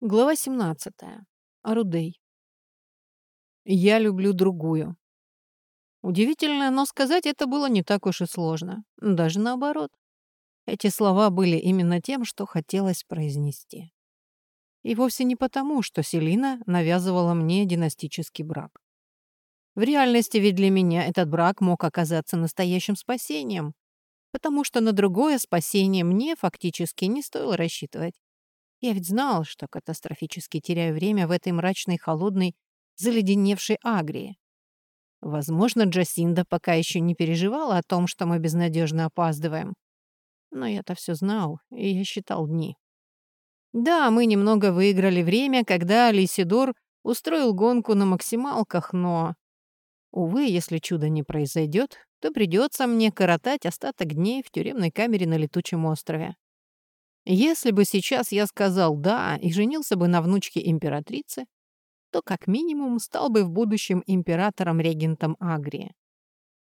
Глава 17. Рудей. Я люблю другую. Удивительно, но сказать это было не так уж и сложно. Даже наоборот. Эти слова были именно тем, что хотелось произнести. И вовсе не потому, что Селина навязывала мне династический брак. В реальности ведь для меня этот брак мог оказаться настоящим спасением, потому что на другое спасение мне фактически не стоило рассчитывать. Я ведь знал, что катастрофически теряю время в этой мрачной, холодной, заледеневшей Агрии. Возможно, Джасинда пока еще не переживала о том, что мы безнадежно опаздываем. Но я-то все знал, и я считал дни. Да, мы немного выиграли время, когда Лисидор устроил гонку на максималках, но... Увы, если чудо не произойдет, то придется мне коротать остаток дней в тюремной камере на летучем острове. Если бы сейчас я сказал «да» и женился бы на внучке императрицы, то как минимум стал бы в будущем императором-регентом Агрии.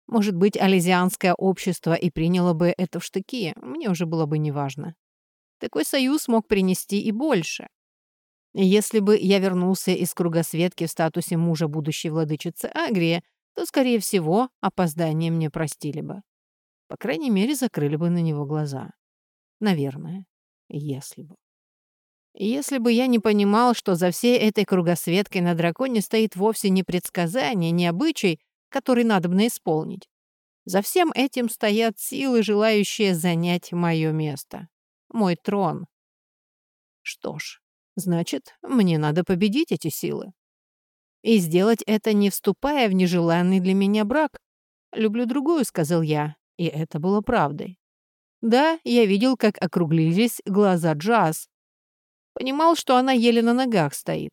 Может быть, ализианское общество и приняло бы это в штыки, мне уже было бы неважно. Такой союз мог принести и больше. Если бы я вернулся из кругосветки в статусе мужа будущей владычицы Агрии, то, скорее всего, опоздание мне простили бы. По крайней мере, закрыли бы на него глаза. Наверное. Если бы. Если бы я не понимал, что за всей этой кругосветкой на драконе стоит вовсе не предсказание, не обычай, который надо бы исполнить. За всем этим стоят силы, желающие занять мое место. Мой трон. Что ж, значит, мне надо победить эти силы. И сделать это, не вступая в нежеланный для меня брак. «Люблю другую», — сказал я, и это было правдой. Да, я видел, как округлились глаза Джаз. Понимал, что она еле на ногах стоит.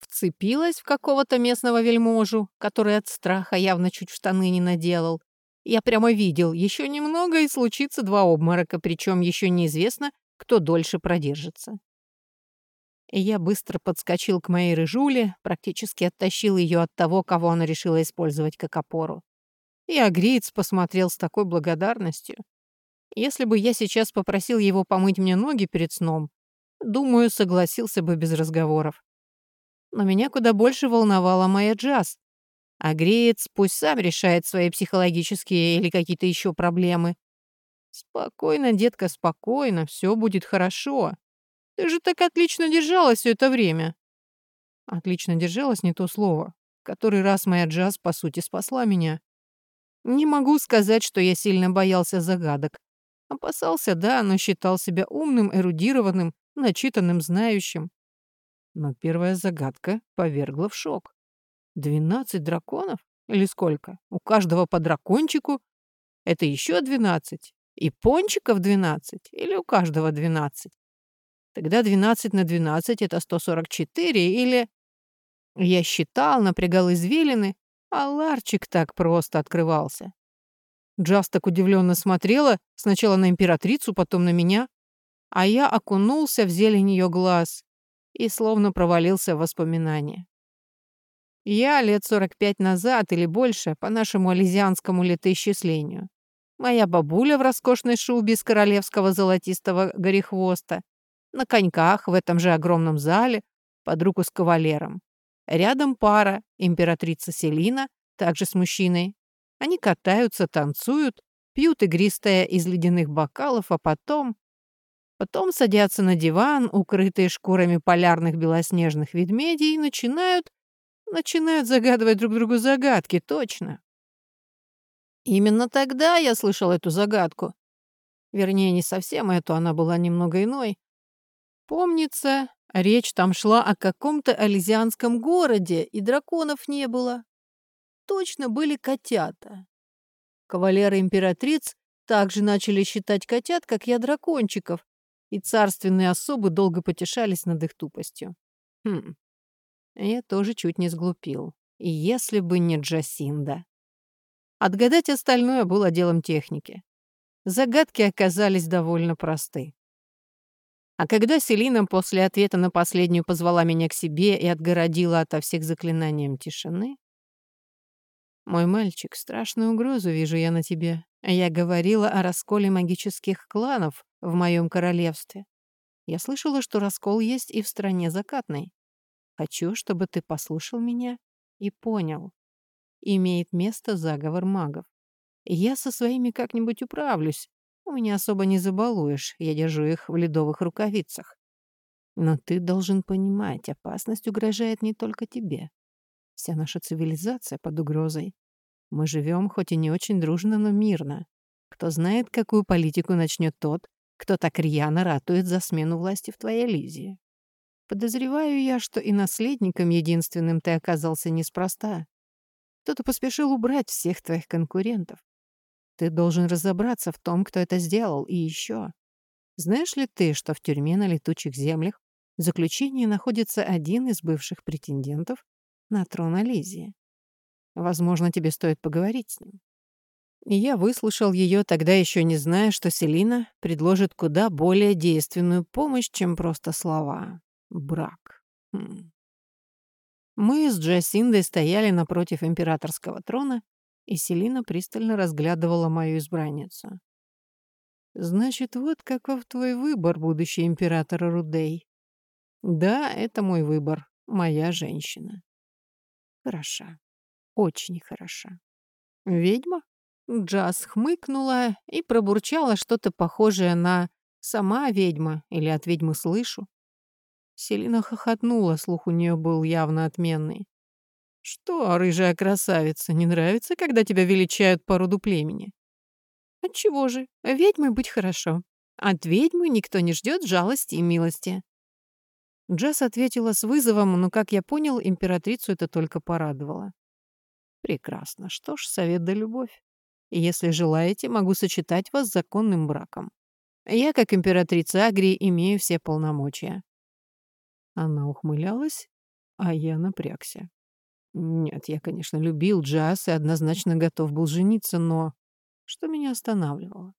Вцепилась в какого-то местного вельможу, который от страха явно чуть в штаны не наделал. Я прямо видел, еще немного и случится два обморока, причем еще неизвестно, кто дольше продержится. Я быстро подскочил к моей рыжуле, практически оттащил ее от того, кого она решила использовать как опору. И Агриец посмотрел с такой благодарностью. Если бы я сейчас попросил его помыть мне ноги перед сном, думаю, согласился бы без разговоров. Но меня куда больше волновала моя джаз. А греец пусть сам решает свои психологические или какие-то еще проблемы. Спокойно, детка, спокойно, все будет хорошо. Ты же так отлично держалась все это время. Отлично держалась не то слово. Который раз моя джаз, по сути, спасла меня. Не могу сказать, что я сильно боялся загадок. Опасался, да, но считал себя умным, эрудированным, начитанным, знающим. Но первая загадка повергла в шок. Двенадцать драконов? Или сколько? У каждого по дракончику? Это еще двенадцать? И пончиков двенадцать? Или у каждого двенадцать? Тогда двенадцать на двенадцать это сто сорок четыре или... Я считал, напрягал извилины, а ларчик так просто открывался. Джаз так удивленно смотрела сначала на императрицу, потом на меня, а я окунулся в зелень ее глаз и словно провалился в воспоминания. Я лет 45 назад или больше, по нашему ализианскому летоисчислению. Моя бабуля в роскошной шубе из королевского золотистого горехвоста, на коньках в этом же огромном зале, под руку с кавалером. Рядом пара, императрица Селина, также с мужчиной, они катаются, танцуют, пьют игристое из ледяных бокалов, а потом... Потом садятся на диван, укрытые шкурами полярных белоснежных ведмедей, и начинают... начинают загадывать друг другу загадки, точно. Именно тогда я слышал эту загадку. Вернее, не совсем эту, она была немного иной. Помнится, речь там шла о каком-то ализианском городе, и драконов не было точно были котята. Кавалеры императриц также начали считать котят, как я, дракончиков, и царственные особы долго потешались над их тупостью. Хм, я тоже чуть не сглупил. И если бы не Джасинда. Отгадать остальное было делом техники. Загадки оказались довольно просты. А когда Селина после ответа на последнюю позвала меня к себе и отгородила ото всех заклинанием тишины, «Мой мальчик, страшную угрозу вижу я на тебе. Я говорила о расколе магических кланов в моем королевстве. Я слышала, что раскол есть и в стране закатной. Хочу, чтобы ты послушал меня и понял. Имеет место заговор магов. Я со своими как-нибудь управлюсь. У меня особо не забалуешь, я держу их в ледовых рукавицах. Но ты должен понимать, опасность угрожает не только тебе. Вся наша цивилизация под угрозой. Мы живем хоть и не очень дружно, но мирно. Кто знает, какую политику начнет тот, кто так рьяно ратует за смену власти в твоей Лизии. Подозреваю я, что и наследником единственным ты оказался неспроста. Кто-то поспешил убрать всех твоих конкурентов. Ты должен разобраться в том, кто это сделал, и еще. Знаешь ли ты, что в тюрьме на летучих землях в заключении находится один из бывших претендентов на трон Ализии. Возможно, тебе стоит поговорить с ним. И я выслушал ее, тогда еще не зная, что Селина предложит куда более действенную помощь, чем просто слова. Брак. Хм. Мы с Джасиндой стояли напротив императорского трона, и Селина пристально разглядывала мою избранницу. «Значит, вот каков твой выбор, будущий император Рудей. Да, это мой выбор, моя женщина. Хороша, очень хороша. Ведьма? Джаз хмыкнула и пробурчала что-то похожее на «сама ведьма» или «от ведьмы слышу». Селина хохотнула, слух у нее был явно отменный. «Что, рыжая красавица, не нравится, когда тебя величают по роду племени?» «Отчего же? Ведьмой быть хорошо. От ведьмы никто не ждет жалости и милости. Джесс ответила с вызовом, но, как я понял, императрицу это только порадовало. «Прекрасно. Что ж, совет да любовь. И если желаете, могу сочетать вас с законным браком. Я, как императрица Агрии, имею все полномочия». Она ухмылялась, а я напрягся. Нет, я, конечно, любил джаз и однозначно готов был жениться, но что меня останавливало?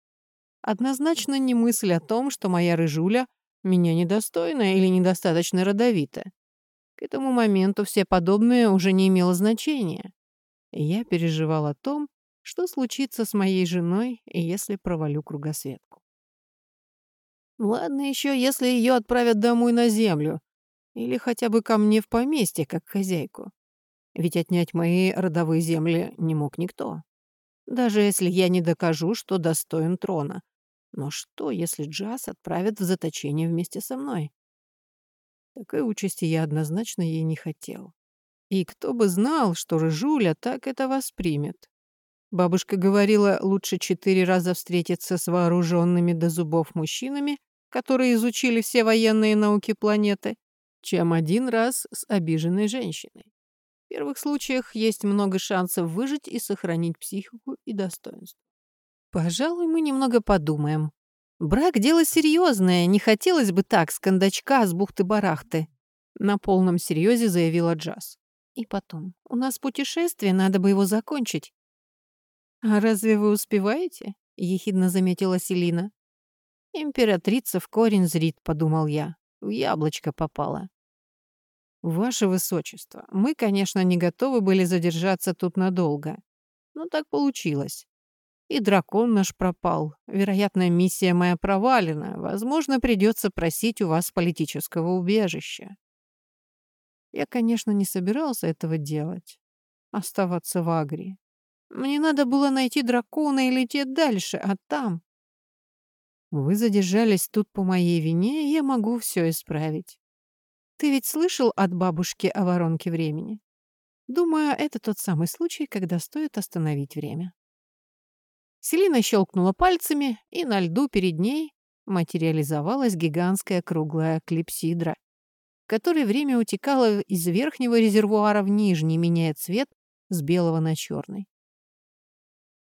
Однозначно не мысль о том, что моя рыжуля меня недостойна или недостаточно родовита. К этому моменту все подобное уже не имело значения. Я переживал о том, что случится с моей женой, если провалю кругосветку. Ладно еще, если ее отправят домой на землю, или хотя бы ко мне в поместье, как хозяйку. Ведь отнять мои родовые земли не мог никто. Даже если я не докажу, что достоин трона, но что, если Джаз отправят в заточение вместе со мной? Такой участи я однозначно ей не хотел. И кто бы знал, что Рыжуля так это воспримет. Бабушка говорила, лучше четыре раза встретиться с вооруженными до зубов мужчинами, которые изучили все военные науки планеты, чем один раз с обиженной женщиной. В первых случаях есть много шансов выжить и сохранить психику и достоинство. Пожалуй, мы немного подумаем. Брак — дело серьезное, не хотелось бы так, с кондачка, с бухты-барахты. На полном серьезе заявила Джаз. И потом, у нас путешествие, надо бы его закончить. «А разве вы успеваете?» — ехидно заметила Селина. «Императрица в корень зрит», — подумал я. В яблочко попала. «Ваше Высочество, мы, конечно, не готовы были задержаться тут надолго. Но так получилось. И дракон наш пропал. Вероятно, миссия моя провалена. Возможно, придется просить у вас политического убежища. Я, конечно, не собирался этого делать. Оставаться в Агрии. Мне надо было найти дракона и лететь дальше, а там... Вы задержались тут по моей вине, и я могу все исправить. Ты ведь слышал от бабушки о воронке времени? Думаю, это тот самый случай, когда стоит остановить время. Селина щелкнула пальцами, и на льду перед ней материализовалась гигантская круглая клипсидра, в которой время утекало из верхнего резервуара в нижний, меняя цвет с белого на черный.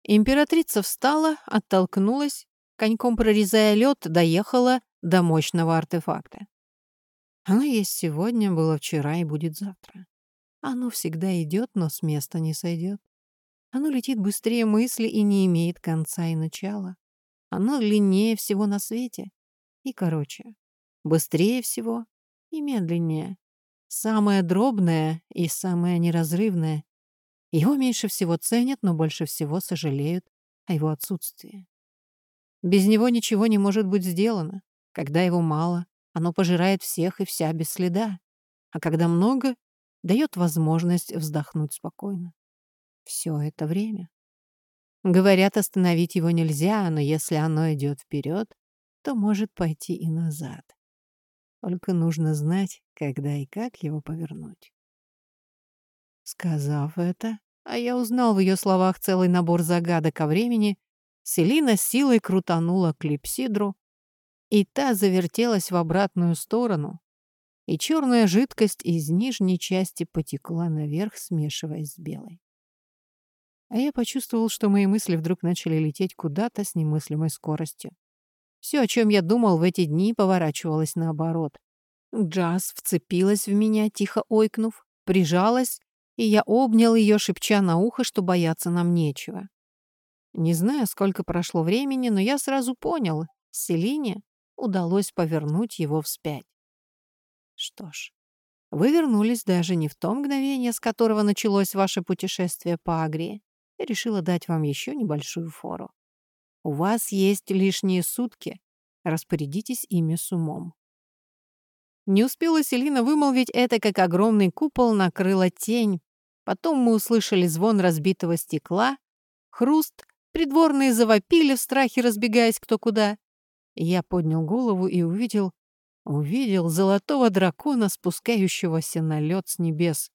Императрица встала, оттолкнулась, коньком прорезая лед, доехала до мощного артефакта. Оно есть сегодня, было вчера и будет завтра. Оно всегда идет, но с места не сойдет. Оно летит быстрее мысли и не имеет конца и начала. Оно длиннее всего на свете и короче. Быстрее всего и медленнее. Самое дробное и самое неразрывное. Его меньше всего ценят, но больше всего сожалеют о его отсутствии. Без него ничего не может быть сделано. Когда его мало, Оно пожирает всех и вся без следа. А когда много, дает возможность вздохнуть спокойно. Все это время. Говорят, остановить его нельзя, но если оно идет вперед, то может пойти и назад. Только нужно знать, когда и как его повернуть. Сказав это, а я узнал в ее словах целый набор загадок о времени, Селина силой крутанула клипсидру, и та завертелась в обратную сторону, и черная жидкость из нижней части потекла наверх, смешиваясь с белой. А я почувствовал, что мои мысли вдруг начали лететь куда-то с немыслимой скоростью. Все, о чем я думал в эти дни, поворачивалось наоборот. Джаз вцепилась в меня, тихо ойкнув, прижалась, и я обнял ее, шепча на ухо, что бояться нам нечего. Не знаю, сколько прошло времени, но я сразу понял, Селине удалось повернуть его вспять. Что ж, вы вернулись даже не в то мгновение, с которого началось ваше путешествие по Агрии. Я решила дать вам еще небольшую фору. У вас есть лишние сутки. Распорядитесь ими с умом. Не успела Селина вымолвить это, как огромный купол накрыла тень. Потом мы услышали звон разбитого стекла, хруст, придворные завопили в страхе, разбегаясь кто куда. Я поднял голову и увидел, увидел золотого дракона, спускающегося на лед с небес.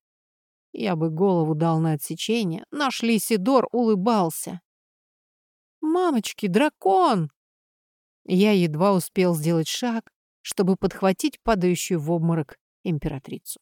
Я бы голову дал на отсечение, наш Лисидор улыбался. «Мамочки, дракон!» Я едва успел сделать шаг, чтобы подхватить падающую в обморок императрицу.